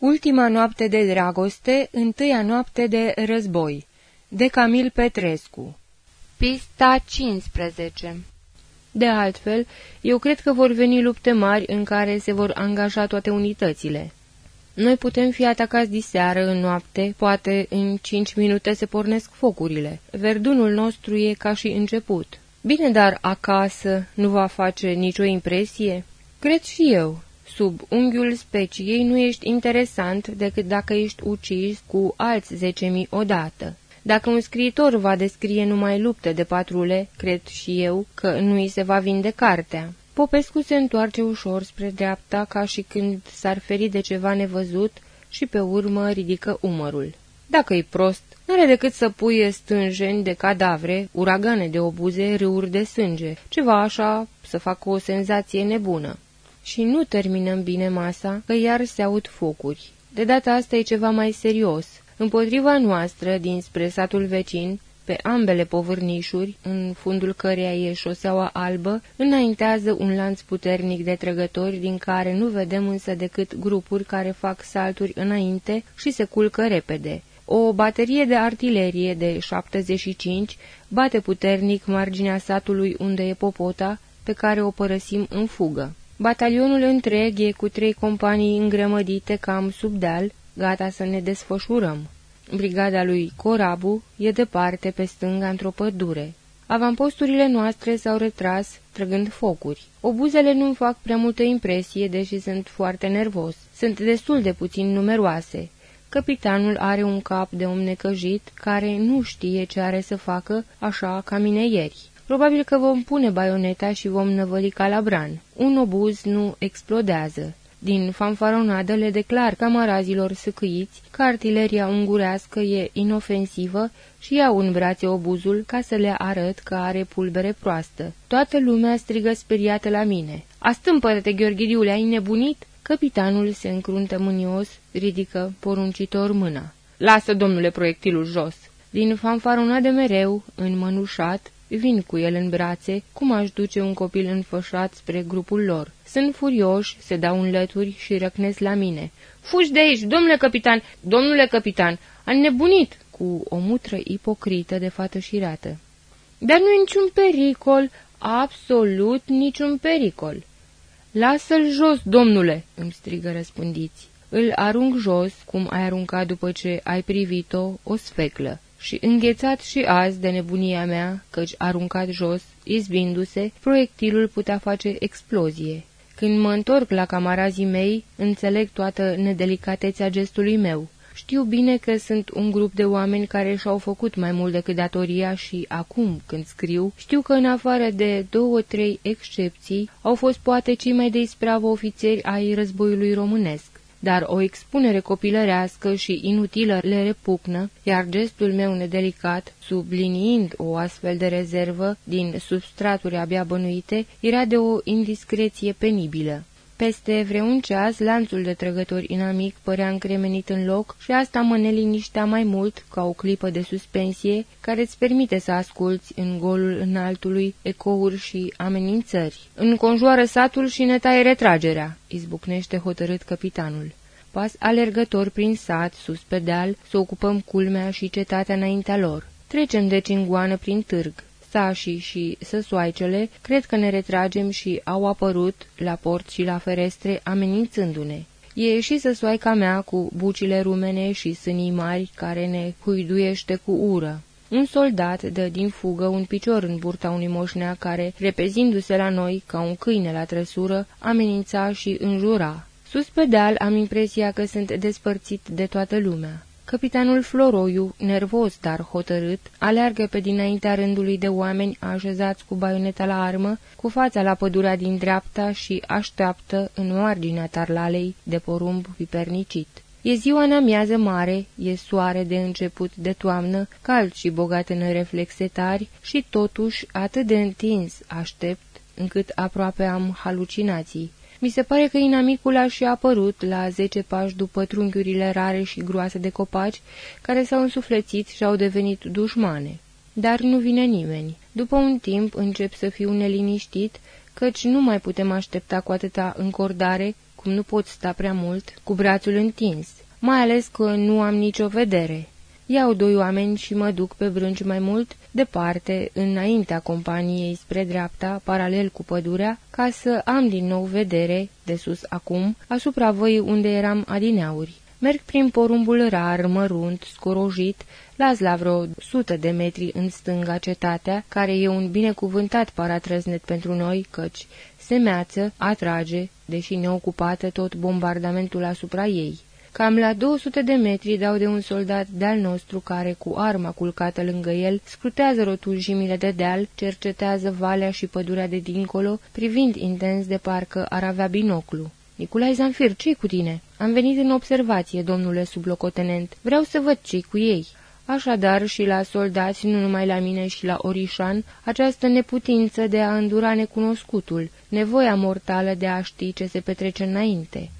Ultima noapte de dragoste, întâia noapte de război, de Camil Petrescu Pista 15 De altfel, eu cred că vor veni lupte mari în care se vor angaja toate unitățile. Noi putem fi atacați diseară în noapte, poate în cinci minute se pornesc focurile. Verdunul nostru e ca și început. Bine, dar acasă nu va face nicio impresie? Cred și eu. Sub unghiul speciei nu ești interesant decât dacă ești ucis cu alți zece mii odată. Dacă un scriitor va descrie numai lupte de patrule, cred și eu că nu îi se va vinde cartea. Popescu se întoarce ușor spre dreapta, ca și când s-ar feri de ceva nevăzut și pe urmă ridică umărul. Dacă-i prost, n-are decât să puie stânjeni de cadavre, uragane de obuze, râuri de sânge, ceva așa să facă o senzație nebună. Și nu terminăm bine masa, că iar se aud focuri. De data asta e ceva mai serios. Împotriva noastră, dinspre satul vecin, pe ambele povârnișuri, în fundul căreia e șoseaua albă, înaintează un lanț puternic de trăgători, din care nu vedem însă decât grupuri care fac salturi înainte și se culcă repede. O baterie de artilerie de 75 bate puternic marginea satului unde e popota, pe care o părăsim în fugă. Batalionul întreg e cu trei companii îngrămădite cam sub deal, gata să ne desfășurăm. Brigada lui Corabu e departe pe stânga într-o pădure. Avamposturile noastre s-au retras, trăgând focuri. Obuzele nu-mi fac prea multă impresie, deși sunt foarte nervos. Sunt destul de puțin numeroase. Capitanul are un cap de om necăjit, care nu știe ce are să facă, așa ca mine ieri. Probabil că vom pune baioneta și vom năvăli calabran. Un obuz nu explodează. Din fanfaronadă le declar camarazilor săcâiți că artileria ungurească e inofensivă și iau în brațe obuzul ca să le arăt că are pulbere proastă. Toată lumea strigă speriată la mine. Astâmpără-te, Gheorghidiule, ai nebunit? Capitanul se încruntă mânios, ridică poruncitor mâna. Lasă, domnule, proiectilul jos. Din fanfaronadă mereu, înmănușat, vin cu el în brațe, cum aș duce un copil înfășat spre grupul lor. Sunt furioși, se dau în lături și răcnesc la mine. Fugi de aici, domnule capitan, domnule capitan, a nebunit, cu o mutră ipocrită de fată șirată. Dar nu e niciun pericol, absolut niciun pericol. Lasă-l jos, domnule, îmi strigă răspundiți. Îl arunc jos, cum ai aruncat după ce ai privit-o, o sfeclă și înghețat și azi de nebunia mea, căci aruncat jos, izbindu-se, proiectilul putea face explozie. Când mă întorc la camarazii mei, înțeleg toată nedelicatețea gestului meu. Știu bine că sunt un grup de oameni care și-au făcut mai mult decât datoria și acum, când scriu, știu că în afară de două-trei excepții, au fost poate cei mai de ispravă ofițeri ai războiului românesc dar o expunere copilărească și inutilă le repugnă, iar gestul meu nedelicat, subliniind o astfel de rezervă din substraturi abia bănuite, era de o indiscreție penibilă. Peste vreun ceas, lanțul de trăgători inamic părea încremenit în loc și asta mă neliniștea mai mult ca o clipă de suspensie care îți permite să asculți în golul înaltului ecouri și amenințări. Înconjoară satul și ne taie retragerea, izbucnește hotărât capitanul. Pas alergător prin sat, sus pe deal, să ocupăm culmea și cetatea înaintea lor. Trecem deci în goană prin târg sașii și săsoaicele, cred că ne retragem și au apărut la port și la ferestre amenințându-ne. E și săsoaica mea cu bucile rumene și sânii mari care ne huiduiește cu ură. Un soldat dă din fugă un picior în burta unui moșnea care, repezindu-se la noi ca un câine la trăsură, amenința și înjura. Sus pe deal am impresia că sunt despărțit de toată lumea. Capitanul Floroiu, nervos, dar hotărât, aleargă pe dinaintea rândului de oameni așezați cu baioneta la armă, cu fața la pădurea din dreapta și așteaptă în marginea tarlalei de porumb pipernicit. E ziua în amiază mare, e soare de început de toamnă, cald și bogat în reflexe tari și totuși atât de întins aștept, încât aproape am halucinații. Mi se pare că inamicul a și apărut la zece pași după trunchiurile rare și groase de copaci, care s-au însuflețit și au devenit dușmane. Dar nu vine nimeni. După un timp încep să fiu neliniștit, căci nu mai putem aștepta cu atâta încordare, cum nu pot sta prea mult, cu brațul întins, mai ales că nu am nicio vedere. Iau doi oameni și mă duc pe brânci mai mult, departe, înaintea companiei spre dreapta, paralel cu pădurea, ca să am din nou vedere, de sus acum, asupra văii unde eram adineauri. Merg prin porumbul rar, mărunt, scorojit, las la vreo sută de metri în stânga cetatea, care e un binecuvântat paratrăznet pentru noi, căci semeață, atrage, deși neocupată tot bombardamentul asupra ei. Cam la 200 de metri dau de un soldat de-al nostru care, cu arma culcată lângă el, scrutează rotunjimile de deal, cercetează valea și pădurea de dincolo, privind intens de parcă ar avea binoclu. Nicolae Zanfir, ce cu tine?" Am venit în observație, domnule sublocotenent. Vreau să văd ce cu ei." Așadar și la soldați, nu numai la mine și la Orișan, această neputință de a îndura necunoscutul, nevoia mortală de a ști ce se petrece înainte.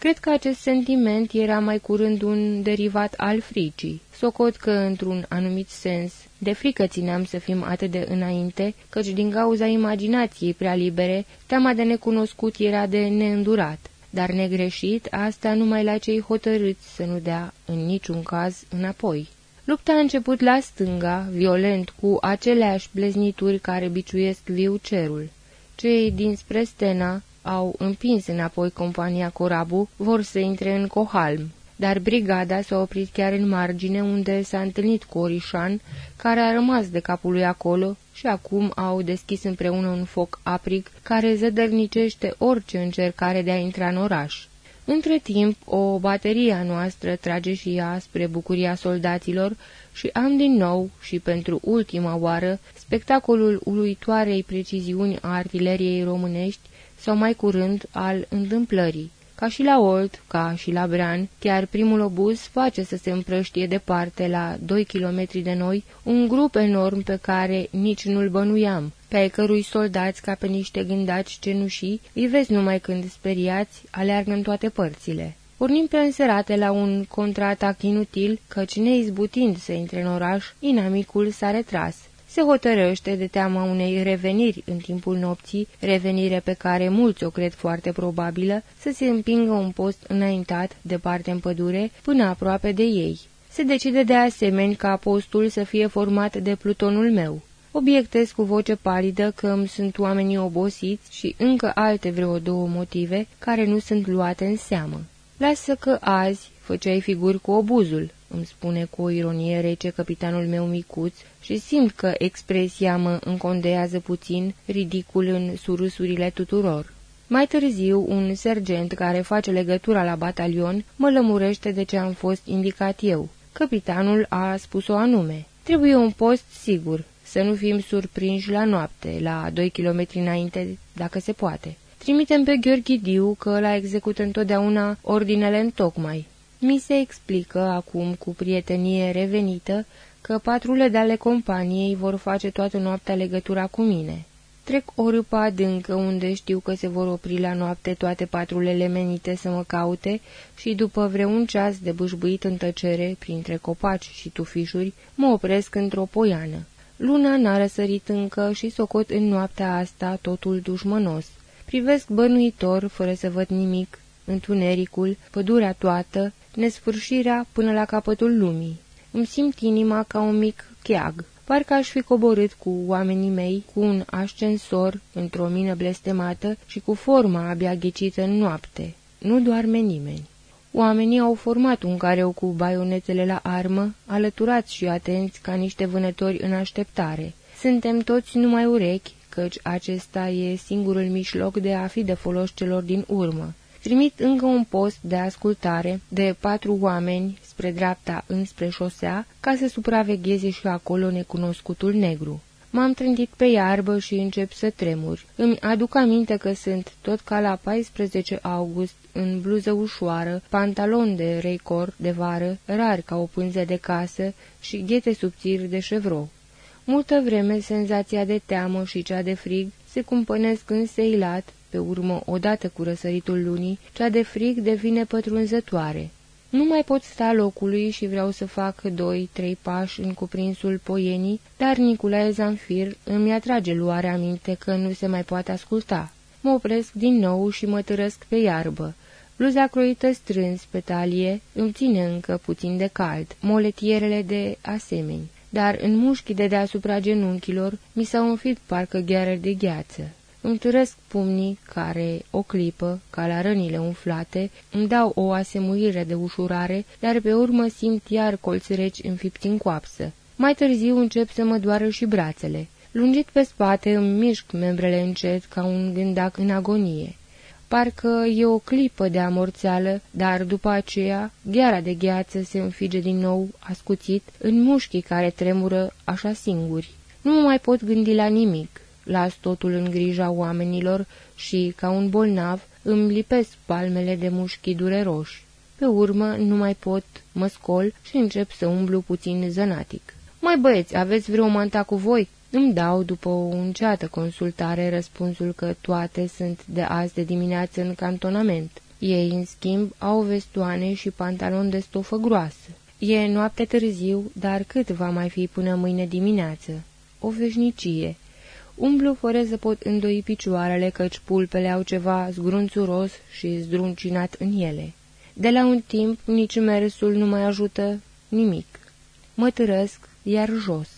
Cred că acest sentiment era mai curând un derivat al fricii. Socot că, într-un anumit sens, de frică țineam să fim atât de înainte, căci din cauza imaginației prea libere, teama de necunoscut era de neîndurat. Dar negreșit, asta numai la cei hotărâți să nu dea, în niciun caz, înapoi. Lupta a început la stânga, violent, cu aceleași bleznituri care biciuiesc viu cerul. Cei dinspre Stena au împins înapoi compania Corabu, vor să intre în Cohalm dar brigada s-a oprit chiar în margine unde s-a întâlnit cu Orișan, care a rămas de capul lui acolo și acum au deschis împreună un foc aprig care zădărnicește orice încercare de a intra în oraș. Între timp, o baterie a noastră trage și ea spre bucuria soldaților și am din nou, și pentru ultima oară, spectacolul uluitoarei preciziuni a artileriei românești sau mai curând al întâmplării. Ca și la Olt, ca și la Bran, chiar primul obuz face să se împrăștie departe la 2 kilometri de noi un grup enorm pe care nici nu-l bănuiam, pe ai cărui soldați ca pe niște gândaci cenușii îi vezi numai când speriați, aleargă în toate părțile. Pornim pe înserate la un contraatac inutil, căci neizbutind să intre în oraș, inamicul s-a retras se hotărăște de teama unei reveniri în timpul nopții, revenire pe care mulți o cred foarte probabilă, să se împingă un post înaintat, departe în pădure, până aproape de ei. Se decide de asemenea ca postul să fie format de plutonul meu. Obiectez cu voce palidă că îmi sunt oamenii obosiți și încă alte vreo două motive care nu sunt luate în seamă. Lasă că azi făceai figuri cu obuzul, îmi spune cu o ironie rece capitanul meu micuț și simt că expresia mă încondează puțin, ridicul în surâsurile tuturor. Mai târziu, un sergent care face legătura la batalion mă lămurește de ce am fost indicat eu. Capitanul a spus-o anume. Trebuie un post sigur, să nu fim surprinși la noapte, la doi kilometri înainte, dacă se poate. Trimitem pe Gheorghe Diu că la execut întotdeauna ordinele în tocmai. Mi se explică acum cu prietenie revenită că patrule de ale companiei vor face toată noaptea legătura cu mine. Trec o râpă adâncă unde știu că se vor opri la noapte toate patrulele menite să mă caute și după vreun ceas de bâșbuit în tăcere, printre copaci și tufișuri, mă opresc într-o poiană. Luna n-a răsărit încă și socot în noaptea asta totul dușmănos. Privesc bănuitor, fără să văd nimic, întunericul, pădurea toată, nesfârșirea până la capătul lumii. Îmi simt inima ca un mic cheag. Parcă aș fi coborât cu oamenii mei, cu un ascensor, într-o mină blestemată și cu forma abia ghicită în noapte. Nu doarme nimeni. Oamenii au format un careu cu baionetele la armă, alăturați și atenți ca niște vânători în așteptare. Suntem toți numai urechi, căci acesta e singurul mijloc de a fi de folos celor din urmă. Trimit încă un post de ascultare de patru oameni spre dreapta înspre șosea ca să supravegheze și acolo necunoscutul negru. M-am trântit pe iarbă și încep să tremur. Îmi aduc aminte că sunt tot ca la 14 august, în bluză ușoară, pantalon de reicor de vară, rar ca o pânză de casă și ghete subțiri de șevro. Multă vreme senzația de teamă și cea de frig se cumpănesc înseilat, pe urmă, odată cu răsăritul lunii, cea de frig devine pătrunzătoare. Nu mai pot sta locului și vreau să fac doi-trei pași în cuprinsul poienii, dar Nicolae Zanfir îmi atrage luarea minte că nu se mai poate asculta. Mă opresc din nou și mă târăsc pe iarbă. Bluza croită strâns pe talie îmi ține încă puțin de cald, moletierele de asemenea, dar în mușchii de deasupra genunchilor mi s-au înfilt parcă gheare de gheață. Îmi turesc pumnii care, o clipă, ca la rănile umflate, îmi dau o asemuire de ușurare, dar pe urmă simt iar colți reci înfipti în coapsă. Mai târziu încep să mă doară și brațele. Lungit pe spate îmi mișc membrele încet ca un gândac în agonie. Parcă e o clipă de amorțeală, dar după aceea gheara de gheață se înfige din nou, ascuțit, în mușchii care tremură așa singuri. Nu mă mai pot gândi la nimic. Las totul în grija oamenilor și, ca un bolnav, îmi lipesc palmele de mușchii dureroși. Pe urmă nu mai pot, mă scol și încep să umblu puțin zănatic. Mai băieți, aveți vreo manta cu voi?" Îmi dau, după o înceată consultare, răspunsul că toate sunt de azi de dimineață în cantonament. Ei, în schimb, au vestoane și pantaloni de stofă groasă. E noapte târziu, dar cât va mai fi până mâine dimineață? O veșnicie. Umblu fără să pot îndoi picioarele, căci pulpele au ceva zgrunțuros și zdruncinat în ele. De la un timp, nici mersul nu mai ajută nimic. Mă târăsc, iar jos.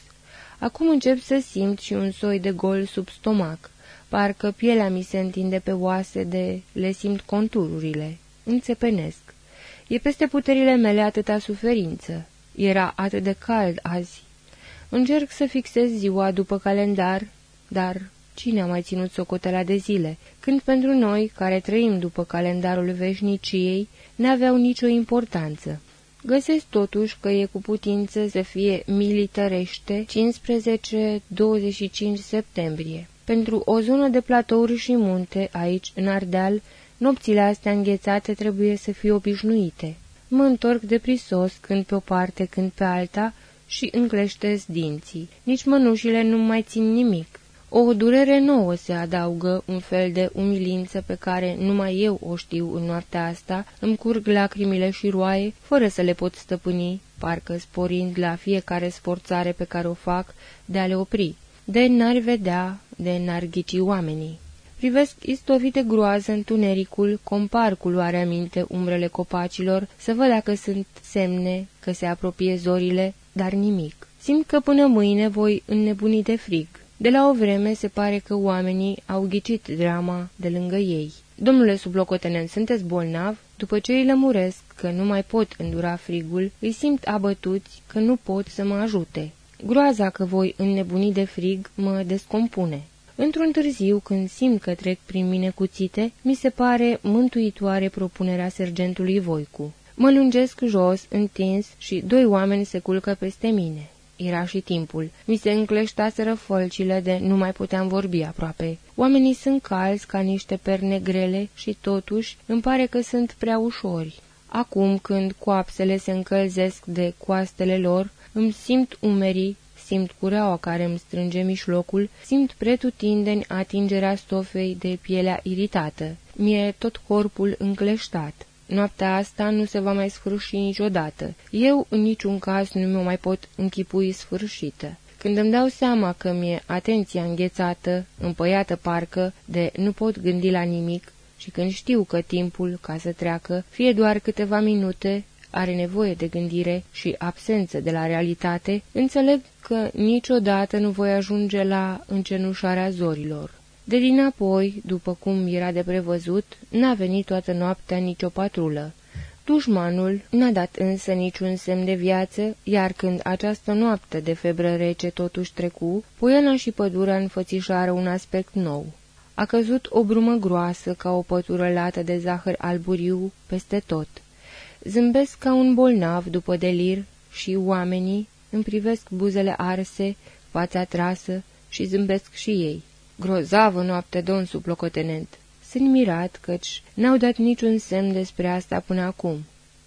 Acum încep să simt și un soi de gol sub stomac. Parcă pielea mi se întinde pe oase de le simt contururile. Înțepenesc. E peste puterile mele atâta suferință. Era atât de cald azi. Încerc să fixez ziua după calendar, dar cine a mai ținut socotela de zile, când pentru noi, care trăim după calendarul veșniciei, n-aveau nicio importanță. Găsesc totuși că e cu putință să fie militarește 15-25 septembrie. Pentru o zonă de platouri și munte, aici, în Ardeal, nopțile astea înghețate trebuie să fie obișnuite. Mă întorc de prisos, când pe o parte, când pe alta, și încleștez dinții. Nici mănușile nu mai țin nimic. O durere nouă se adaugă, un fel de umilință pe care numai eu o știu în noaptea asta, îmi curg lacrimile și roaie, fără să le pot stăpâni, parcă sporind la fiecare sforțare pe care o fac de a le opri. De n-ar vedea, de n-ar ghici oamenii. Privesc istovite de groază întunericul, compar cu luarea minte umbrele copacilor, să văd dacă sunt semne că se apropie zorile, dar nimic. Simt că până mâine voi înnebuni de frig. De la o vreme se pare că oamenii au ghicit drama de lângă ei. Domnule sublocotenent, sunteți bolnav? După ce îi lămuresc că nu mai pot îndura frigul, îi simt abătuți că nu pot să mă ajute. Groaza că voi înnebuni de frig mă descompune. Într-un târziu, când simt că trec prin mine cuțite, mi se pare mântuitoare propunerea sergentului Voicu. Mă lungesc jos, întins, și doi oameni se culcă peste mine. Era și timpul. Mi se încleștaseră fălcile de nu mai puteam vorbi aproape. Oamenii sunt calzi ca niște perne grele și totuși îmi pare că sunt prea ușori. Acum, când coapsele se încălzesc de coastele lor, îmi simt umerii, simt cureaua care îmi strânge mișlocul, simt pretutindeni atingerea stofei de pielea iritată. Mie tot corpul încleștat. Noaptea asta nu se va mai sfârși niciodată. Eu, în niciun caz, nu mă mai pot închipui sfârșită. Când îmi dau seama că mi-e atenția înghețată, împăiată parcă, de nu pot gândi la nimic, și când știu că timpul, ca să treacă, fie doar câteva minute, are nevoie de gândire și absență de la realitate, înțeleg că niciodată nu voi ajunge la încenușarea zorilor. De dinapoi, după cum era de prevăzut, n-a venit toată noaptea nicio patrulă. Dușmanul n-a dat însă niciun semn de viață, iar când această noapte de febră rece totuși trecu, poiana și pădura înfățișară un aspect nou. A căzut o brumă groasă ca o pătură lată de zahăr alburiu peste tot. Zâmbesc ca un bolnav după delir și oamenii îmi privesc buzele arse, fața trasă și zâmbesc și ei. Grozavă noapte, domn sublocotenent. Sunt mirat, căci n-au dat niciun semn despre asta până acum.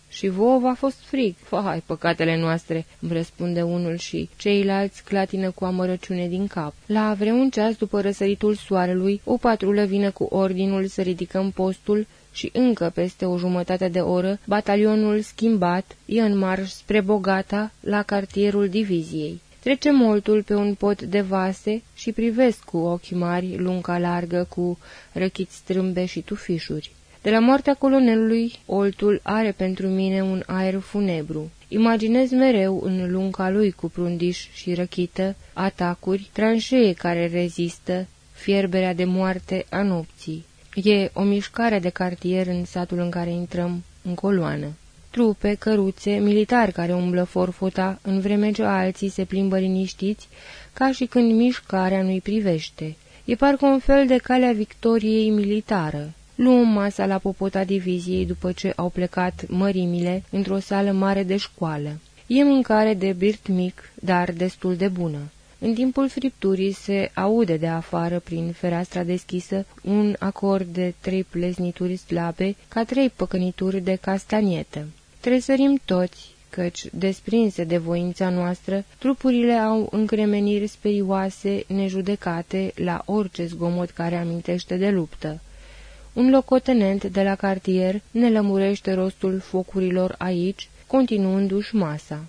Și vouă v-a fost frig. Fai, păcatele noastre, îmi răspunde unul și ceilalți clatină cu amărăciune din cap. La vreun ceas după răsăritul soarelui, o patrulă vine cu ordinul să ridicăm postul și încă peste o jumătate de oră, batalionul schimbat e în marș spre Bogata, la cartierul diviziei. Trece moltul pe un pod de vase și privesc cu ochi mari lunga largă cu răchiți strâmbe și tufișuri. De la moartea colonelului, Oltul are pentru mine un aer funebru. Imaginez mereu în lunga lui cu prundiș și răchită, atacuri, tranșee care rezistă, fierberea de moarte a nopții. E o mișcare de cartier în satul în care intrăm, în coloană. Trupe, căruțe, militari care umblă forfota, în vreme ce alții se plimbă liniștiți, ca și când mișcarea nu-i privește. E parcă un fel de calea victoriei militară. Luăm masa la popota diviziei după ce au plecat mărimile într-o sală mare de școală. E mâncare de birt mic, dar destul de bună. În timpul fripturii se aude de afară, prin fereastra deschisă, un acord de trei pleznituri slabe, ca trei păcănituri de castanietă. Tresărim toți, căci, desprinse de voința noastră, trupurile au încremeniri sperioase, nejudecate, la orice zgomot care amintește de luptă. Un locotenent de la cartier ne lămurește rostul focurilor aici, continuându-și masa.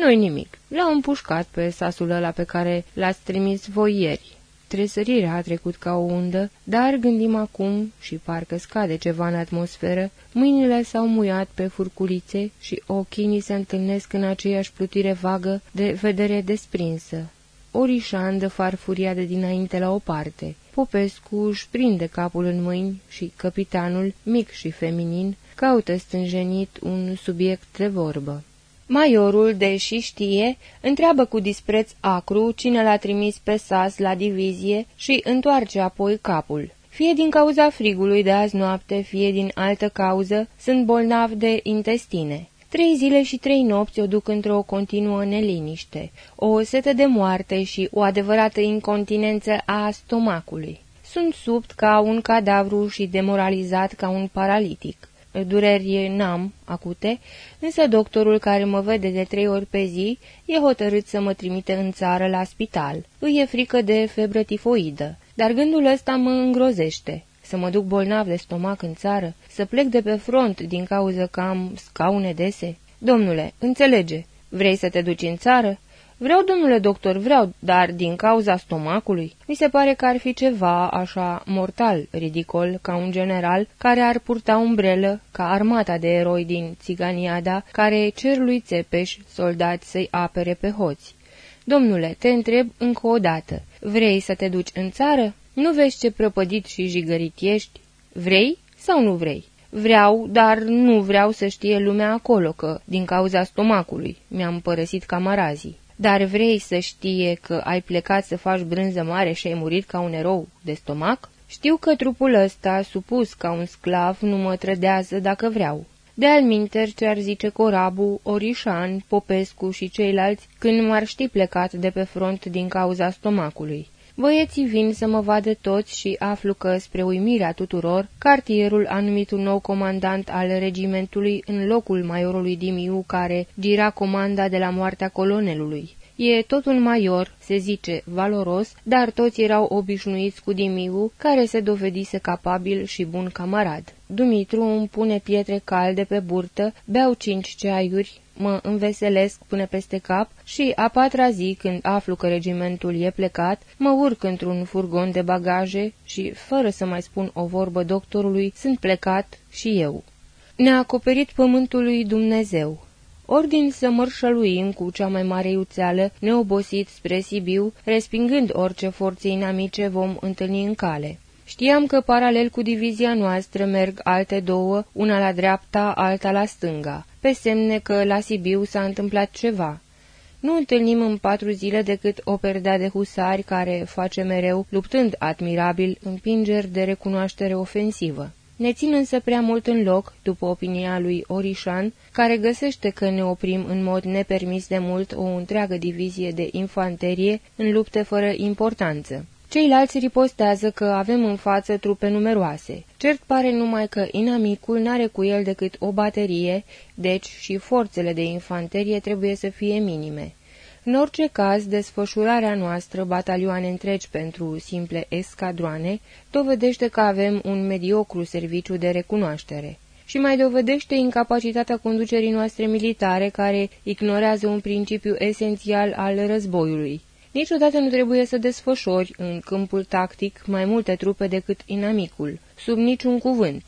Nu-i nimic. L-au împușcat pe sasul ăla pe care l-ați trimis voi ieri. Tresărirea a trecut ca o undă, dar gândim acum, și parcă scade ceva în atmosferă, mâinile s-au muiat pe furculițe și ochii ni se întâlnesc în aceeași plutire vagă de vedere desprinsă. Orișan dă farfuria de dinainte la o parte. Popescu își prinde capul în mâini și capitanul, mic și feminin, caută stânjenit un subiect de vorbă. Maiorul, deși știe, întreabă cu dispreț acru cine l-a trimis pe sas la divizie și întoarce apoi capul. Fie din cauza frigului de azi noapte, fie din altă cauză, sunt bolnav de intestine. Trei zile și trei nopți o duc într-o continuă neliniște, o setă de moarte și o adevărată incontinență a stomacului. Sunt subt ca un cadavru și demoralizat ca un paralitic dureri n-am acute, însă doctorul care mă vede de trei ori pe zi e hotărât să mă trimite în țară la spital. Îi e frică de febră tifoidă, dar gândul ăsta mă îngrozește. Să mă duc bolnav de stomac în țară, să plec de pe front din cauza că am scaune dese. Domnule, înțelege, vrei să te duci în țară? Vreau, domnule doctor, vreau, dar din cauza stomacului, mi se pare că ar fi ceva așa mortal, ridicol, ca un general care ar purta umbrelă, ca armata de eroi din Țiganiada, care cer lui Țepeș soldați să-i apere pe hoți. Domnule, te întreb încă o dată, vrei să te duci în țară? Nu vezi ce prăpădit și jigărit ești? Vrei sau nu vrei? Vreau, dar nu vreau să știe lumea acolo că, din cauza stomacului, mi-am părăsit camarazii. Dar vrei să știe că ai plecat să faci brânză mare și ai murit ca un erou de stomac? Știu că trupul ăsta, supus ca un sclav, nu mă trădează dacă vreau. De alminter ce-ar zice Corabu, Orișan, Popescu și ceilalți când m-ar ști plecat de pe front din cauza stomacului. Băieții vin să mă vadă toți și aflu că, spre uimirea tuturor, cartierul a numit un nou comandant al regimentului în locul maiorului Dimiu care gira comanda de la moartea colonelului. E tot un maior, se zice, valoros, dar toți erau obișnuiți cu Dimiu, care se dovedise capabil și bun camarad. Dumitru îmi pune pietre calde pe burtă, beau cinci ceaiuri, mă înveselesc până peste cap și a patra zi, când aflu că regimentul e plecat, mă urc într-un furgon de bagaje și, fără să mai spun o vorbă doctorului, sunt plecat și eu. Ne-a acoperit pământul lui Dumnezeu. Ordin să mărșăluim cu cea mai mare iuțeală, neobosit spre Sibiu, respingând orice forțe inamice vom întâlni în cale. Știam că paralel cu divizia noastră merg alte două, una la dreapta, alta la stânga, pe semne că la Sibiu s-a întâmplat ceva. Nu întâlnim în patru zile decât o perdea de husari care face mereu, luptând admirabil, împingeri de recunoaștere ofensivă. Ne țin însă prea mult în loc, după opinia lui Orișan, care găsește că ne oprim în mod nepermis de mult o întreagă divizie de infanterie în lupte fără importanță. Ceilalți ripostează că avem în față trupe numeroase. Cert pare numai că inamicul n-are cu el decât o baterie, deci și forțele de infanterie trebuie să fie minime. În orice caz, desfășurarea noastră, batalioane întregi pentru simple escadroane, dovedește că avem un mediocru serviciu de recunoaștere și mai dovedește incapacitatea conducerii noastre militare care ignorează un principiu esențial al războiului. Niciodată nu trebuie să desfășori în câmpul tactic mai multe trupe decât inamicul, sub niciun cuvânt.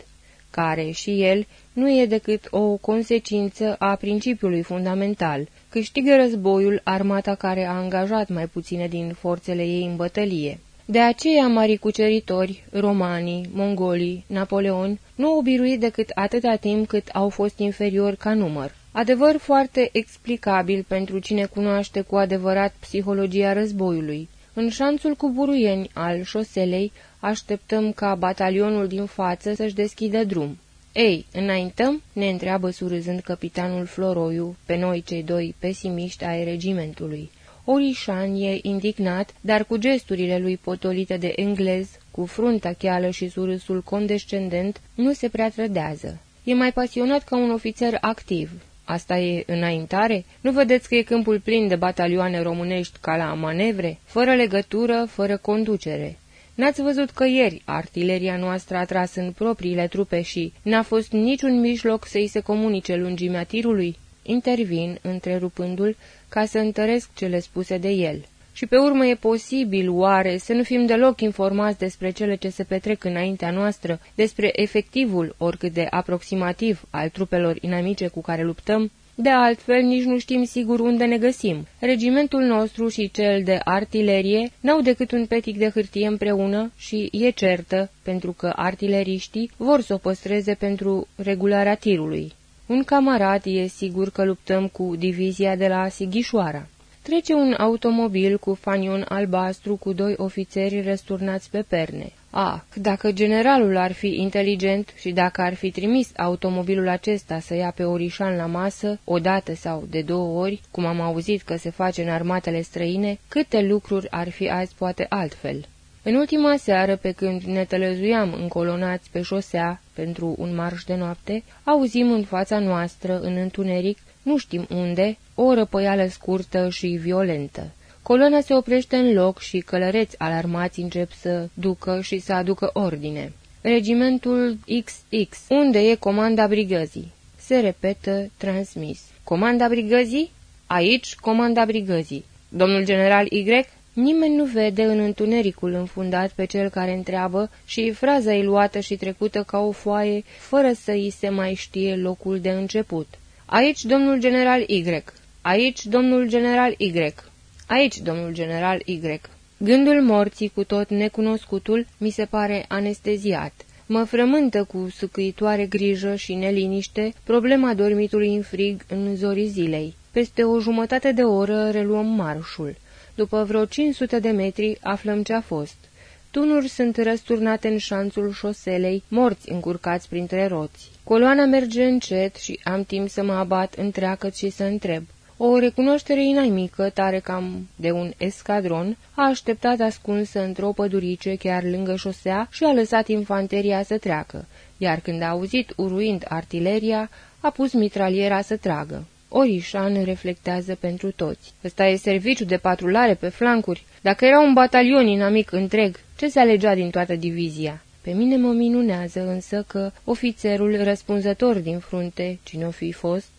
care și el nu e decât o consecință a principiului fundamental. Câștigă războiul armata care a angajat mai puține din forțele ei în bătălie. De aceea mari cuceritori, romanii, mongolii, Napoleon, nu au biruit decât atâta timp cât au fost inferiori ca număr. Adevăr foarte explicabil pentru cine cunoaște cu adevărat psihologia războiului. În șanțul cu buruieni al șoselei așteptăm ca batalionul din față să-și deschidă drum. Ei, înaintăm?" ne întreabă surâzând capitanul Floroiu pe noi cei doi pesimiști ai regimentului. Orișan e indignat, dar cu gesturile lui potolite de englez, cu frunta cheală și surâsul condescendent, nu se prea trădează. E mai pasionat ca un ofițer activ. Asta e înaintare? Nu vedeți că e câmpul plin de batalioane românești ca la manevre, fără legătură, fără conducere? N-ați văzut că ieri artileria noastră a tras în propriile trupe și n-a fost niciun mijloc să-i se comunice lungimea tirului? Intervin, întrerupându-l, ca să întăresc cele spuse de el. Și pe urmă e posibil, oare, să nu fim deloc informați despre cele ce se petrec înaintea noastră, despre efectivul, oricât de aproximativ, al trupelor inamice cu care luptăm? De altfel, nici nu știm sigur unde ne găsim. Regimentul nostru și cel de artilerie n-au decât un petic de hârtie împreună și e certă, pentru că artileriștii vor să o păstreze pentru regularea tirului. Un camarad e sigur că luptăm cu divizia de la Sighișoara. Trece un automobil cu fanion albastru cu doi ofițeri răsturnați pe perne. Ah, dacă generalul ar fi inteligent și dacă ar fi trimis automobilul acesta să ia pe Orișan la masă, o dată sau de două ori, cum am auzit că se face în armatele străine, câte lucruri ar fi azi poate altfel. În ultima seară, pe când ne tălăzuiam încolonați pe șosea pentru un marș de noapte, auzim în fața noastră, în întuneric, nu știm unde, o răpăială scurtă și violentă. Coloana se oprește în loc și călăreți alarmați încep să ducă și să aducă ordine. Regimentul XX. Unde e comanda brigăzii? Se repetă transmis. Comanda brigăzii? Aici, comanda brigăzii. Domnul general Y? Nimeni nu vede în întunericul înfundat pe cel care întreabă și fraza e luată și trecută ca o foaie, fără să îi se mai știe locul de început. Aici domnul general Y. Aici domnul general Y. Aici domnul general Y. Gândul morții cu tot necunoscutul mi se pare anesteziat. Mă frământă cu sucăitoare grijă și neliniște problema dormitului în frig în zorii zilei. Peste o jumătate de oră reluăm marșul. După vreo 500 de metri aflăm ce a fost. Tunuri sunt răsturnate în șanțul șoselei, morți încurcați printre roți. Coloana merge încet și am timp să mă abat întreagă și să întreb. O recunoaștere inamică, tare cam de un escadron, a așteptat ascunsă într-o pădurice chiar lângă șosea și a lăsat infanteria să treacă, iar când a auzit uruind artileria, a pus mitraliera să tragă. Orișan reflectează pentru toți. Ăsta e serviciu de patrulare pe flancuri. Dacă era un batalion inamic întreg, ce se alegea din toată divizia? Pe mine mă minunează însă că ofițerul răspunzător din frunte, cine o fi fost,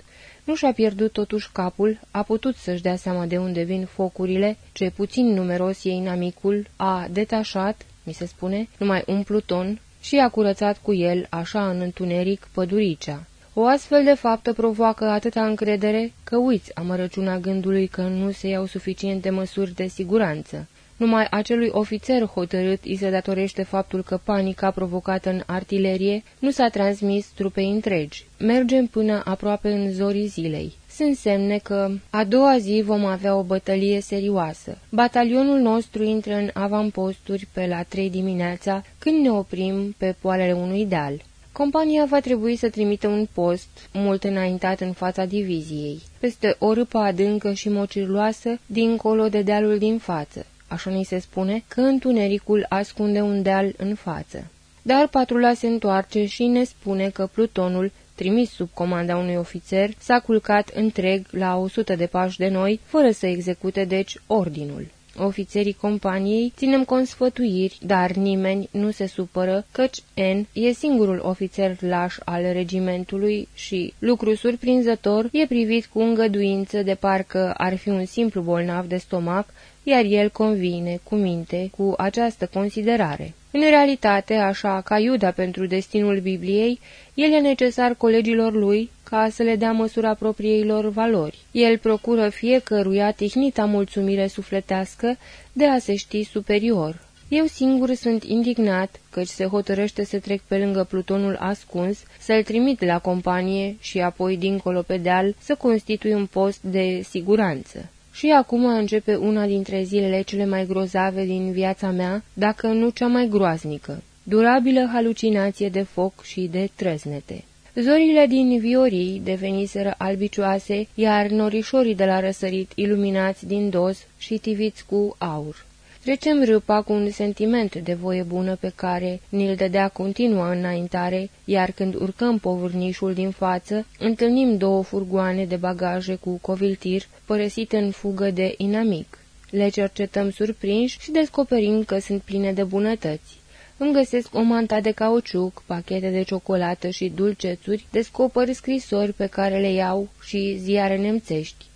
nu și-a pierdut totuși capul, a putut să-și dea seama de unde vin focurile, ce puțin numeros e inamicul, a detașat, mi se spune, numai un pluton și a curățat cu el, așa în întuneric, păduricea. O astfel de faptă provoacă atâta încredere că uiți amărăciuna gândului că nu se iau suficiente măsuri de siguranță. Numai acelui ofițer hotărât îi se datorește faptul că panica provocată în artilerie nu s-a transmis trupei întregi. Mergem până aproape în zorii zilei. Sunt semne că a doua zi vom avea o bătălie serioasă. Batalionul nostru intră în avamposturi pe la trei dimineața când ne oprim pe poalele unui deal. Compania va trebui să trimită un post mult înaintat în fața diviziei, peste o râpă adâncă și mocirloasă, dincolo de dealul din față. Așa ni se spune că întunericul ascunde un deal în față. Dar patrula se întoarce și ne spune că plutonul, trimis sub comanda unui ofițer, s-a culcat întreg la o sută de pași de noi, fără să execute deci ordinul ofițerii companiei, ținem consfătuiri, dar nimeni nu se supără, căci N e singurul ofițer laș al regimentului și, lucru surprinzător, e privit cu îngăduință de parcă ar fi un simplu bolnav de stomac, iar el convine, cu minte, cu această considerare. În realitate, așa ca Iuda pentru destinul Bibliei, el e necesar colegilor lui ca să le dea măsura propriilor valori. El procură fiecăruia tihnita mulțumire sufletească de a se ști superior. Eu singur sunt indignat, căci se hotărăște să trec pe lângă plutonul ascuns, să-l trimit la companie și apoi dincolo pe deal să constitui un post de siguranță. Și acum începe una dintre zilele cele mai grozave din viața mea, dacă nu cea mai groaznică, durabilă halucinație de foc și de trăznete. Zorile din viorii deveniseră albicioase, iar norișorii de la răsărit iluminați din dos și tiviți cu aur. Trecem râpa cu un sentiment de voie bună pe care ni-l dădea continuă înaintare, iar când urcăm povârnișul din față, întâlnim două furgoane de bagaje cu coviltir părăsite în fugă de inamic. Le cercetăm surprinși și descoperim că sunt pline de bunătăți. Îmi găsesc o manta de cauciuc, pachete de ciocolată și dulcețuri, descoper scrisori pe care le iau și ziare nemțești.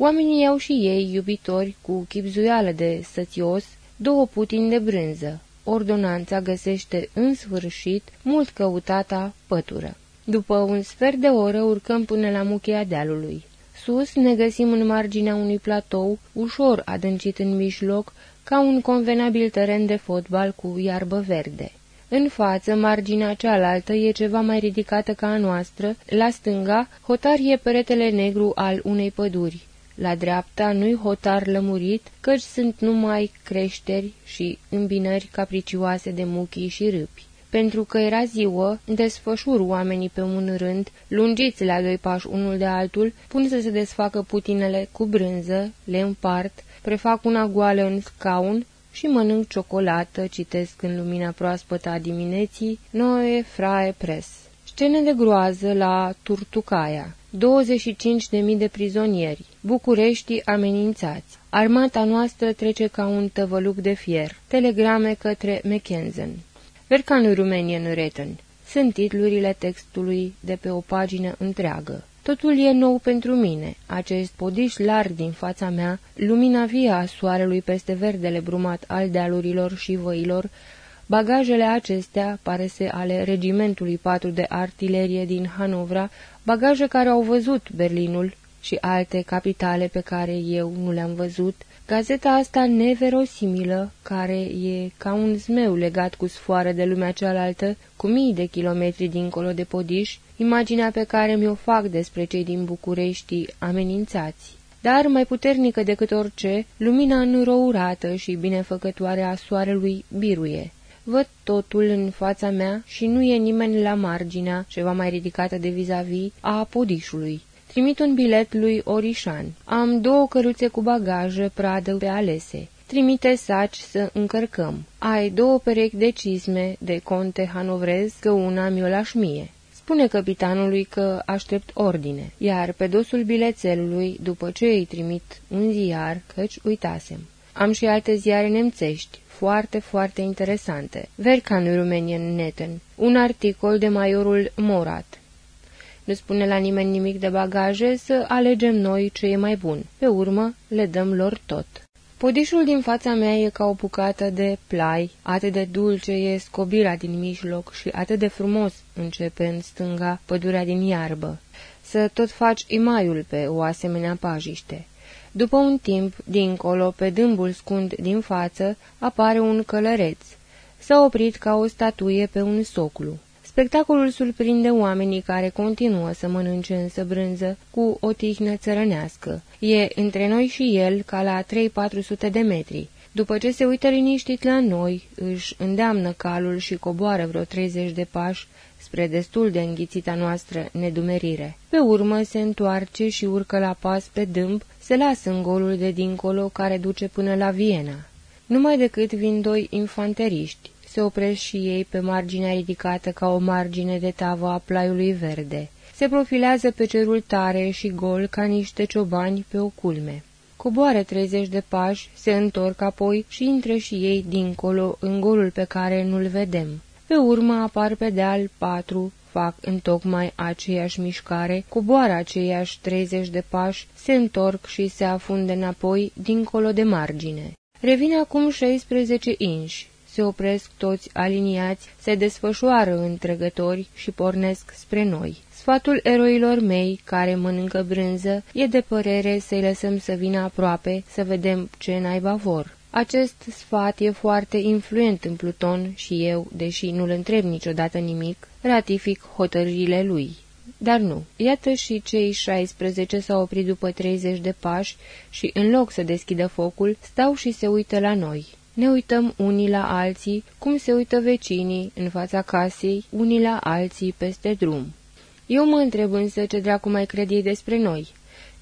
Oamenii iau și ei, iubitori, cu chipzuială de sățios, două putini de brânză. Ordonanța găsește în sfârșit mult căutata pătură. După un sfert de oră urcăm până la mucheia dealului. Sus ne găsim în marginea unui platou, ușor adâncit în mijloc, ca un convenabil teren de fotbal cu iarbă verde. În față, marginea cealaltă e ceva mai ridicată ca a noastră, la stânga, hotarie peretele negru al unei păduri. La dreapta nu-i hotar lămurit, căci sunt numai creșteri și îmbinări capricioase de muchii și râpi. Pentru că era ziua, desfășur oamenii pe un rând, lungiți la doi pași unul de altul, pun să se desfacă putinele cu brânză, le împart, prefac una goală în scaun și mănânc ciocolată, citesc în lumina proaspătă a dimineții, Noe Frae Pres. Scene de groază la Turtucaia. 25.000 de prizonieri, București amenințați. Armata noastră trece ca un tăvăluc de fier. Telegrame către Mackenzen. Vercanul Rumenian Reten. Sunt titlurile textului de pe o pagină întreagă. Totul e nou pentru mine. Acest podiș larg din fața mea, lumina vie a soarelui peste verdele brumat al dealurilor și văilor, bagajele acestea, pare se ale regimentului 4 de artilerie din Hanovra, bagaje care au văzut Berlinul și alte capitale pe care eu nu le-am văzut, gazeta asta neverosimilă, care e ca un zmeu legat cu sfoară de lumea cealaltă, cu mii de kilometri dincolo de podiș, imaginea pe care mi-o fac despre cei din București amenințați. Dar, mai puternică decât orice, lumina înrourată și binefăcătoare a soarelui biruie. Văd totul în fața mea și nu e nimeni la marginea, ceva mai ridicată de vis-a-vis, -vis, a podișului. Trimit un bilet lui Orișan. Am două căruțe cu bagaje pradă pe alese. Trimite saci să încărcăm. Ai două perechi de cizme de conte hanovrez, că una mi-o lași mie. Spune capitanului că aștept ordine, iar pe dosul bilețelului, după ce îi trimit un ziar, căci uitasem. Am și alte ziare nemțești, foarte, foarte interesante. Verkan Romanian Neten, un articol de maiorul Morat. Nu spune la nimeni nimic de bagaje, să alegem noi ce e mai bun. Pe urmă, le dăm lor tot. Podișul din fața mea e ca o bucată de plai, atât de dulce e scobira din mijloc și atât de frumos începe în stânga pădurea din iarbă. Să tot faci imaiul pe o asemenea pajiște. După un timp, dincolo, pe dâmbul scund din față, apare un călăreț. S-a oprit ca o statuie pe un soclu. Spectacolul surprinde oamenii care continuă să mănânce însă brânză cu o tihnă țărănească. E între noi și el ca la 3-400 de metri. După ce se uită liniștit la noi, își îndeamnă calul și coboară vreo 30 de pași spre destul de înghițita noastră nedumerire. Pe urmă se întoarce și urcă la pas pe dâmb, se lasă în golul de dincolo care duce până la Viena. Numai decât vin doi infanteriști, se opresc și ei pe marginea ridicată ca o margine de tavă a plaiului verde. Se profilează pe cerul tare și gol ca niște ciobani pe o culme. Coboare 30 de pași, se întorc apoi și intră și ei dincolo în golul pe care nu-l vedem. Pe urmă apar pe deal patru, fac întocmai aceeași mișcare, coboară aceiași 30 de pași, se întorc și se afunde înapoi dincolo de margine. Revine acum 16 inși, se opresc toți aliniați, se desfășoară întregători și pornesc spre noi. Sfatul eroilor mei, care mănâncă brânză, e de părere să-i lăsăm să vină aproape, să vedem ce naiba vor. Acest sfat e foarte influent în Pluton și eu, deși nu-l întreb niciodată nimic, ratific hotărârile lui. Dar nu. Iată și cei 16 s-au oprit după 30 de pași și, în loc să deschidă focul, stau și se uită la noi. Ne uităm unii la alții, cum se uită vecinii în fața casei, unii la alții peste drum. Eu mă întreb însă ce dracu mai cred ei despre noi.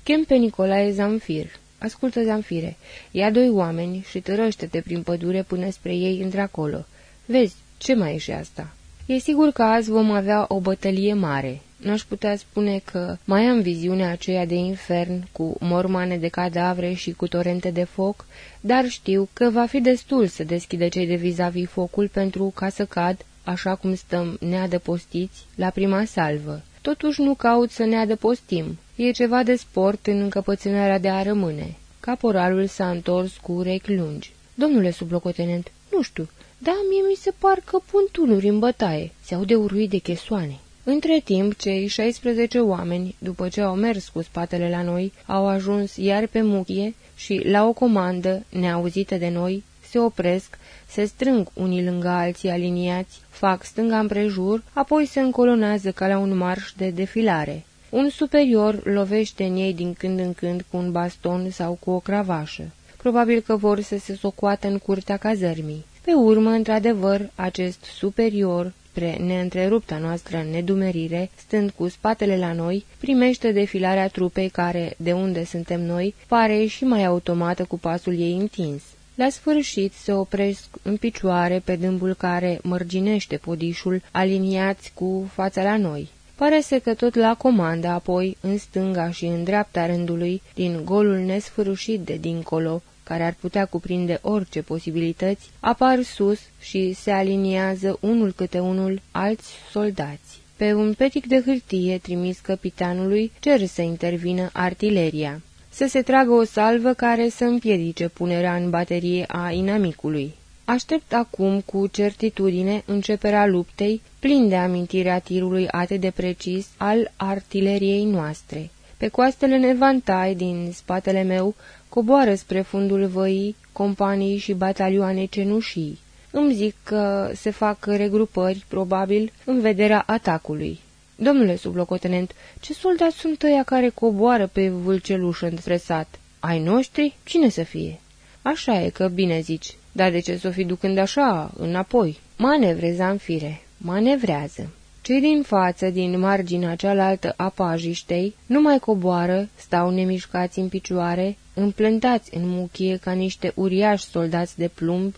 Chem pe Nicolae Zamfir. Ascultă, Zamfire, ia doi oameni și tărăște-te prin pădure până spre ei într-acolo. Vezi, ce mai e și asta? E sigur că azi vom avea o bătălie mare. N-aș putea spune că mai am viziunea aceea de infern cu mormane de cadavre și cu torente de foc, dar știu că va fi destul să deschidă cei de vis-a-vis -vis focul pentru ca să cad, așa cum stăm neadăpostiți, la prima salvă. Totuși nu caut să ne adăpostim. E ceva de sport în încăpățânarea de a rămâne. Caporalul s-a întors cu urechi lungi. Domnule sublocotenent, nu știu, da, mie mi se par că pun tunuri în bătaie. Se aude urui de chesoane. Între timp, cei 16 oameni, după ce au mers cu spatele la noi, au ajuns iar pe muchie și, la o comandă neauzită de noi, se opresc, se strâng unii lângă alții aliniați, fac stânga împrejur, apoi se încolonează ca la un marș de defilare. Un superior lovește în ei din când în când cu un baston sau cu o cravașă. Probabil că vor să se socoată în curtea cazărmii. Pe urmă, într-adevăr, acest superior, spre neîntrerupta noastră nedumerire, stând cu spatele la noi, primește defilarea trupei care, de unde suntem noi, pare și mai automată cu pasul ei întins. La sfârșit se opresc în picioare pe dâmbul care mărginește podișul, aliniați cu fața la noi. Pare să că tot la comandă, apoi, în stânga și în dreapta rândului, din golul nesfârșit de dincolo, care ar putea cuprinde orice posibilități, apar sus și se aliniază unul câte unul alți soldați. Pe un petic de hârtie trimis capitanului cer să intervină artileria să se tragă o salvă care să împiedice punerea în baterie a inamicului. Aștept acum cu certitudine începerea luptei, plin de amintirea tirului atât de precis al artileriei noastre. Pe coastele nevantai din spatele meu coboară spre fundul văii companii și batalioane cenușii. Îmi zic că se fac regrupări, probabil, în vederea atacului. Domnule sublocotenent, ce soldați sunt ăia care coboară pe vâlcelușă întresat? Ai noștri? Cine să fie? Așa e că bine zici, dar de ce să o fi ducând așa, înapoi? Manevre, Zanfire, manevrează. Cei din față, din marginea cealaltă a pajiștei, nu mai coboară, stau nemișcați în picioare, împlântați în muchie ca niște uriași soldați de plumb,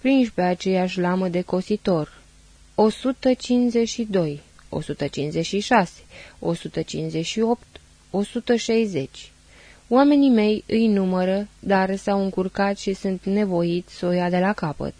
prinși pe aceeași lamă de cositor. 152 156, 158, 160. Oamenii mei îi numără, dar s-au încurcat și sunt nevoiți să o ia de la capăt.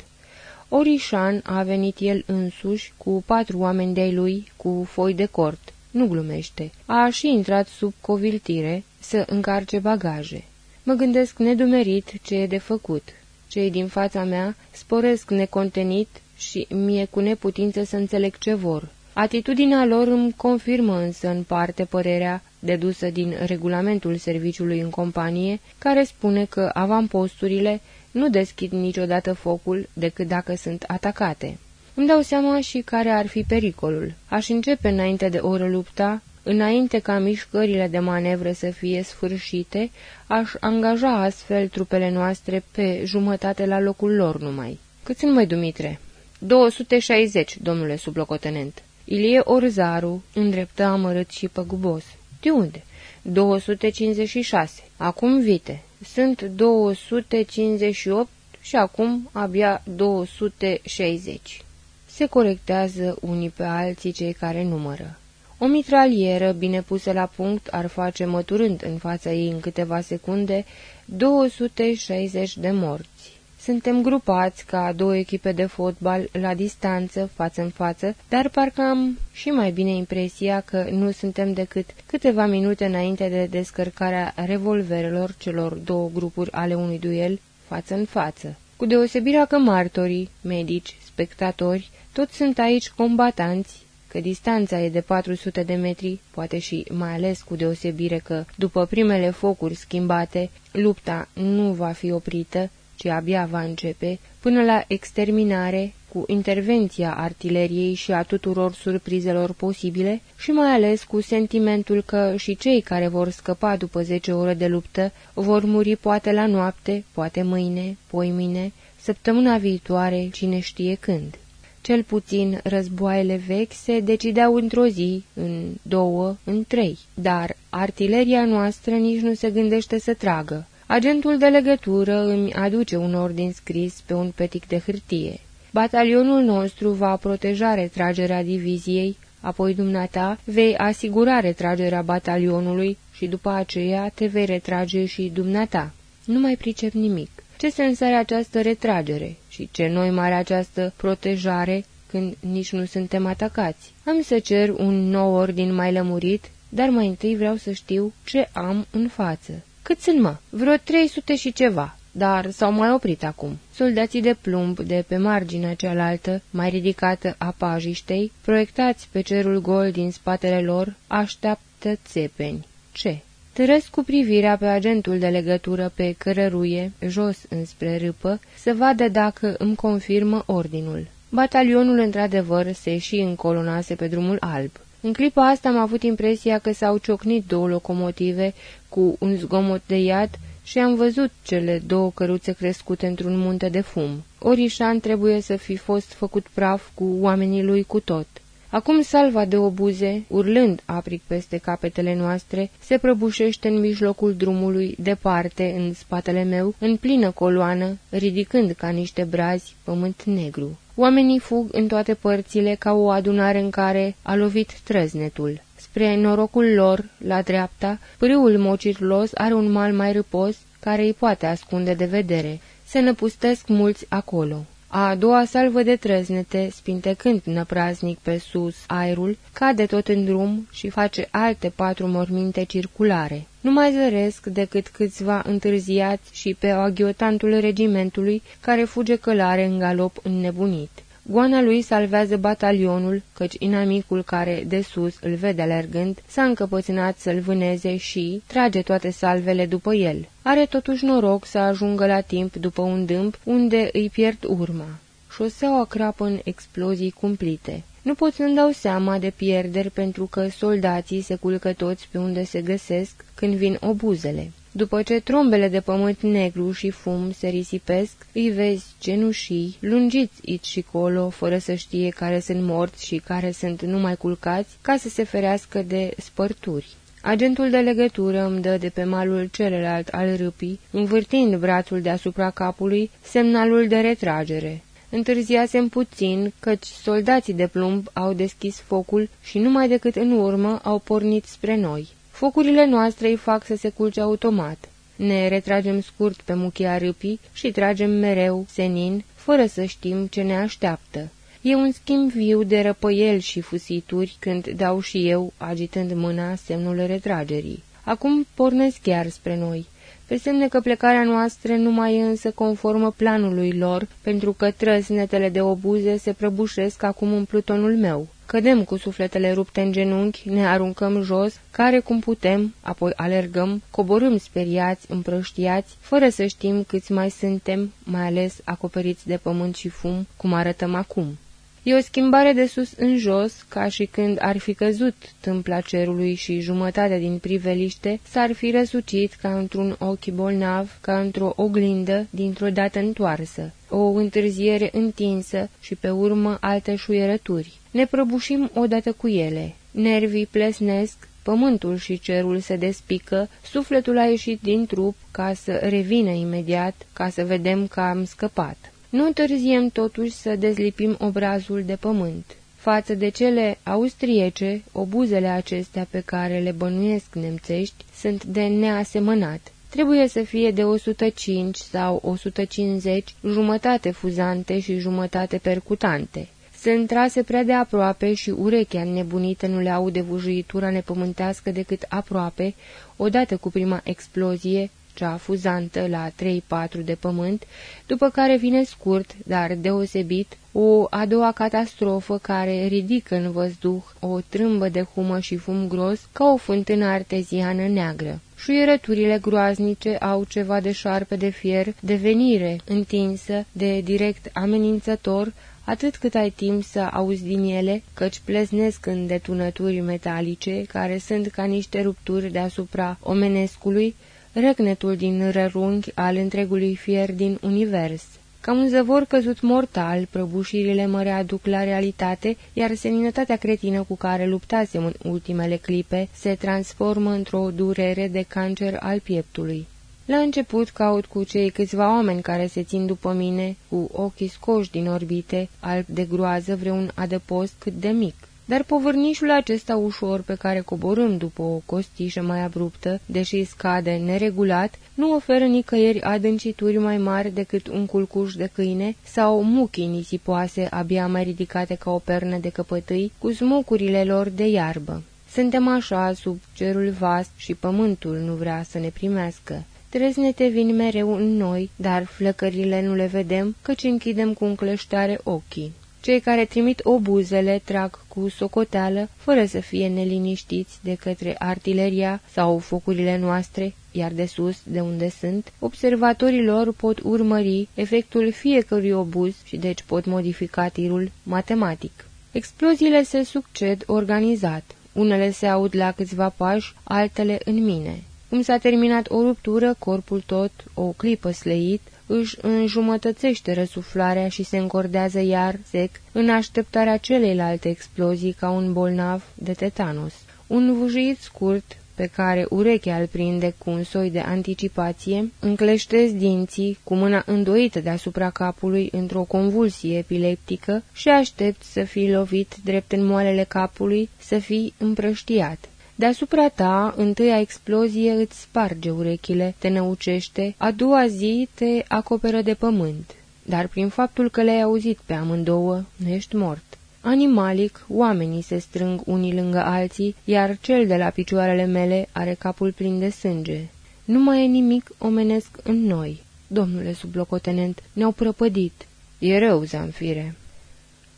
Orișan a venit el însuși cu patru oameni de-ai lui cu foi de cort. Nu glumește. A și intrat sub coviltire să încarce bagaje. Mă gândesc nedumerit ce e de făcut. Cei din fața mea sporesc necontenit și mie cu neputință să înțeleg ce vor. Atitudinea lor îmi confirmă însă în parte părerea dedusă din regulamentul serviciului în companie, care spune că avamposturile nu deschid niciodată focul decât dacă sunt atacate. Îmi dau seama și care ar fi pericolul. Aș începe înainte de oră lupta, înainte ca mișcările de manevră să fie sfârșite, aș angaja astfel trupele noastre pe jumătate la locul lor numai. Cât sunt mai, Dumitre? 260, domnule sublocotenent. Ilie Orzaru îndreptă amărât și păgubos. De unde? 256. Acum vite. Sunt 258 și acum abia 260. Se corectează unii pe alții cei care numără. O mitralieră bine pusă la punct ar face măturând în fața ei în câteva secunde 260 de morți. Suntem grupați ca două echipe de fotbal la distanță, față în față, dar parcă am și mai bine impresia că nu suntem decât câteva minute înainte de descărcarea revolverelor celor două grupuri ale unui duel față în față. cu deosebirea că martorii, medici, spectatori, toți sunt aici combatanți, că distanța e de 400 de metri, poate și mai ales cu deosebire că, după primele focuri schimbate, lupta nu va fi oprită, ci abia va începe, până la exterminare, cu intervenția artileriei și a tuturor surprizelor posibile și mai ales cu sentimentul că și cei care vor scăpa după zece ore de luptă vor muri poate la noapte, poate mâine, poimine, săptămâna viitoare, cine știe când. Cel puțin războaiele vechi se decideau într-o zi, în două, în trei, dar artileria noastră nici nu se gândește să tragă. Agentul de legătură îmi aduce un ordin scris pe un petic de hârtie. Batalionul nostru va proteja retragerea diviziei, apoi dumneata vei asigura retragerea batalionului și după aceea te vei retrage și dumneata. Nu mai pricep nimic. Ce sens are această retragere și ce noi mare această protejare când nici nu suntem atacați? Am să cer un nou ordin mai lămurit, dar mai întâi vreau să știu ce am în față. Cât sunt, mă? Vreo 300 și ceva, dar s-au mai oprit acum. Soldații de plumb de pe marginea cealaltă, mai ridicată a pajiștei, proiectați pe cerul gol din spatele lor, așteaptă țepeni. Ce? Tărăsc cu privirea pe agentul de legătură pe cărăruie, jos înspre râpă, să vadă dacă îmi confirmă ordinul. Batalionul într-adevăr se și încolonase pe drumul alb. În clipa asta am avut impresia că s-au ciocnit două locomotive cu un zgomot de iad și am văzut cele două căruțe crescute într-un munte de fum. Orișan trebuie să fi fost făcut praf cu oamenii lui cu tot. Acum salva de obuze, urlând apric peste capetele noastre, se prăbușește în mijlocul drumului, departe, în spatele meu, în plină coloană, ridicând ca niște brazi pământ negru. Oamenii fug în toate părțile ca o adunare în care a lovit trăznetul. Spre norocul lor, la dreapta, pârâul mocirlos are un mal mai râpos, care îi poate ascunde de vedere. Se năpustesc mulți acolo. A doua salvă de trăznete, spintecând năpraznic pe sus aerul, cade tot în drum și face alte patru morminte circulare. Nu mai zăresc decât câțiva întârziați și pe aghiotantul regimentului care fuge călare în galop înnebunit. Goana lui salvează batalionul, căci inamicul care, de sus, îl vede alergând, s-a încăpățânat să-l vâneze și trage toate salvele după el. Are totuși noroc să ajungă la timp după un dâmp unde îi pierd urma. Șoseaua crapă în explozii cumplite. Nu pot să-mi dau seama de pierderi pentru că soldații se culcă toți pe unde se găsesc când vin obuzele. După ce trombele de pământ negru și fum se risipesc, îi vezi cenușii, lungiți aici și colo, fără să știe care sunt morți și care sunt numai culcați, ca să se ferească de spărturi. Agentul de legătură îmi dă de pe malul celălalt al râpii, învârtind brațul deasupra capului, semnalul de retragere. Întârziasem puțin, căci soldații de plumb au deschis focul și numai decât în urmă au pornit spre noi. Focurile noastre îi fac să se culce automat. Ne retragem scurt pe muchia râpii și tragem mereu, senin, fără să știm ce ne așteaptă. E un schimb viu de răpăieli și fusituri când dau și eu, agitând mâna, semnul retragerii. Acum pornesc chiar spre noi. Pe semne că plecarea noastră nu mai e însă conformă planului lor, pentru că trăsnetele de obuze se prăbușesc acum în plutonul meu. Cădem cu sufletele rupte în genunchi, ne aruncăm jos, care cum putem, apoi alergăm, coborâm speriați, împrăștiați, fără să știm câți mai suntem, mai ales acoperiți de pământ și fum, cum arătăm acum. E o schimbare de sus în jos, ca și când ar fi căzut tâmpla cerului și jumătate din priveliște s-ar fi răsucit ca într-un ochi bolnav, ca într-o oglindă dintr-o dată întoarsă. O întârziere întinsă și pe urmă alte șuierături. Ne prăbușim odată cu ele. Nervii plesnesc, pământul și cerul se despică, sufletul a ieșit din trup ca să revină imediat, ca să vedem că am scăpat. Nu întârziem totuși să dezlipim obrazul de pământ. Față de cele austriece, obuzele acestea pe care le bănuiesc nemțești sunt de neasemănat. Trebuie să fie de 105 sau 150, jumătate fuzante și jumătate percutante. Sunt trase prea de aproape și urechea nebunită nu le aude vujuitura nepământească decât aproape, odată cu prima explozie, cea fuzantă la 3-4 de pământ, după care vine scurt, dar deosebit, o a doua catastrofă care ridică în văzduh o trâmbă de humă și fum gros ca o fântână arteziană neagră. Șuierăturile groaznice au ceva de șarpe de fier, de venire întinsă, de direct amenințător, atât cât ai timp să auzi din ele, căci pleznesc în detunături metalice, care sunt ca niște rupturi deasupra omenescului, răgnetul din rărunghi al întregului fier din univers. Ca un zăvor căzut mortal, prăbușirile mă readuc la realitate, iar seninătatea cretină cu care luptasem în ultimele clipe se transformă într-o durere de cancer al pieptului. La început caut cu cei câțiva oameni care se țin după mine, cu ochii scoși din orbite, alb de groază vreun adăpost cât de mic. Dar povârnișul acesta ușor pe care coborâm după o costișă mai abruptă, deși scade neregulat, nu oferă nicăieri adâncituri mai mari decât un culcuș de câine sau muchii nisipoase abia mai ridicate ca o pernă de căpătâi cu smocurile lor de iarbă. Suntem așa sub cerul vast și pământul nu vrea să ne primească. Treznete vin mereu în noi, dar flăcările nu le vedem, căci închidem cu încleștare ochii. Cei care trimit obuzele trag cu socoteală, fără să fie neliniștiți de către artileria sau focurile noastre, iar de sus, de unde sunt, observatorii lor pot urmări efectul fiecărui obuz și deci pot modifica tirul matematic. Exploziile se succed organizat. Unele se aud la câțiva pași, altele în mine. Cum s-a terminat o ruptură, corpul tot, o clipă sleit, își înjumătățește răsuflarea și se încordează iar sec în așteptarea celeilalte explozii ca un bolnav de tetanos. Un vujit scurt, pe care urechea îl prinde cu un soi de anticipație, încleștez dinții cu mâna îndoită deasupra capului într-o convulsie epileptică și aștept să fii lovit drept în moalele capului, să fii împrăștiat. Deasupra ta, întâia explozie îți sparge urechile, te năucește, a doua zi te acoperă de pământ. Dar prin faptul că le-ai auzit pe amândouă, nu ești mort. Animalic, oamenii se strâng unii lângă alții, iar cel de la picioarele mele are capul plin de sânge. Nu mai e nimic omenesc în noi. Domnule sublocotenent, ne-au prăpădit. E rău, Zamfire.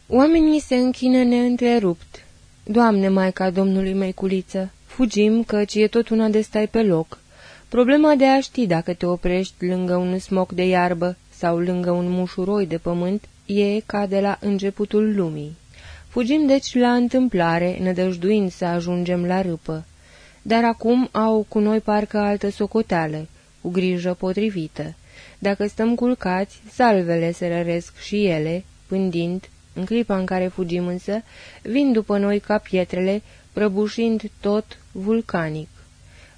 Oamenii se închină neîntrerupt, Doamne, Maica Domnului Măiculiță, fugim, căci e tot una de stai pe loc. Problema de a ști dacă te oprești lângă un smoc de iarbă sau lângă un mușuroi de pământ e ca de la începutul lumii. Fugim deci la întâmplare, nădăjduind să ajungem la râpă. Dar acum au cu noi parcă altă socoteală, cu grijă potrivită. Dacă stăm culcați, salvele se răresc și ele, pândind, în clipa în care fugim însă, vin după noi ca pietrele, prăbușind tot vulcanic.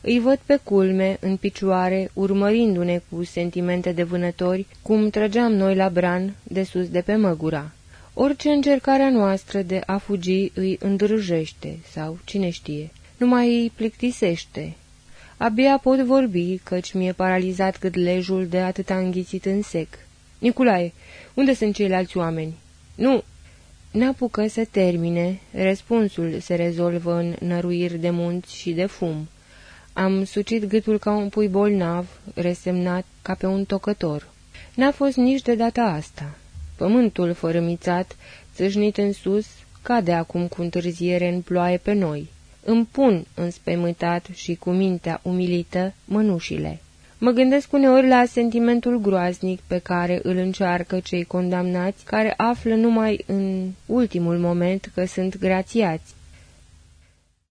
Îi văd pe culme, în picioare, urmărindu-ne cu sentimente de vânători, cum trăgeam noi la bran, de sus de pe măgura. Orice încercarea noastră de a fugi îi îndrăjește, sau cine știe, nu mai îi plictisește. Abia pot vorbi, căci mi-e paralizat cât lejul de atâta înghițit în sec. Niculae, unde sunt ceilalți oameni? Nu, n-apucă să termine, răspunsul se rezolvă în năruiri de munți și de fum. Am sucit gâtul ca un pui bolnav, resemnat ca pe un tocător. N-a fost nici de data asta. Pământul fărâmițat, țâșnit în sus, cade acum cu întârziere în ploaie pe noi. Îmi pun înspăimântat și cu mintea umilită mănușile. Mă gândesc uneori la sentimentul groaznic pe care îl încearcă cei condamnați, care află numai în ultimul moment că sunt grațiați.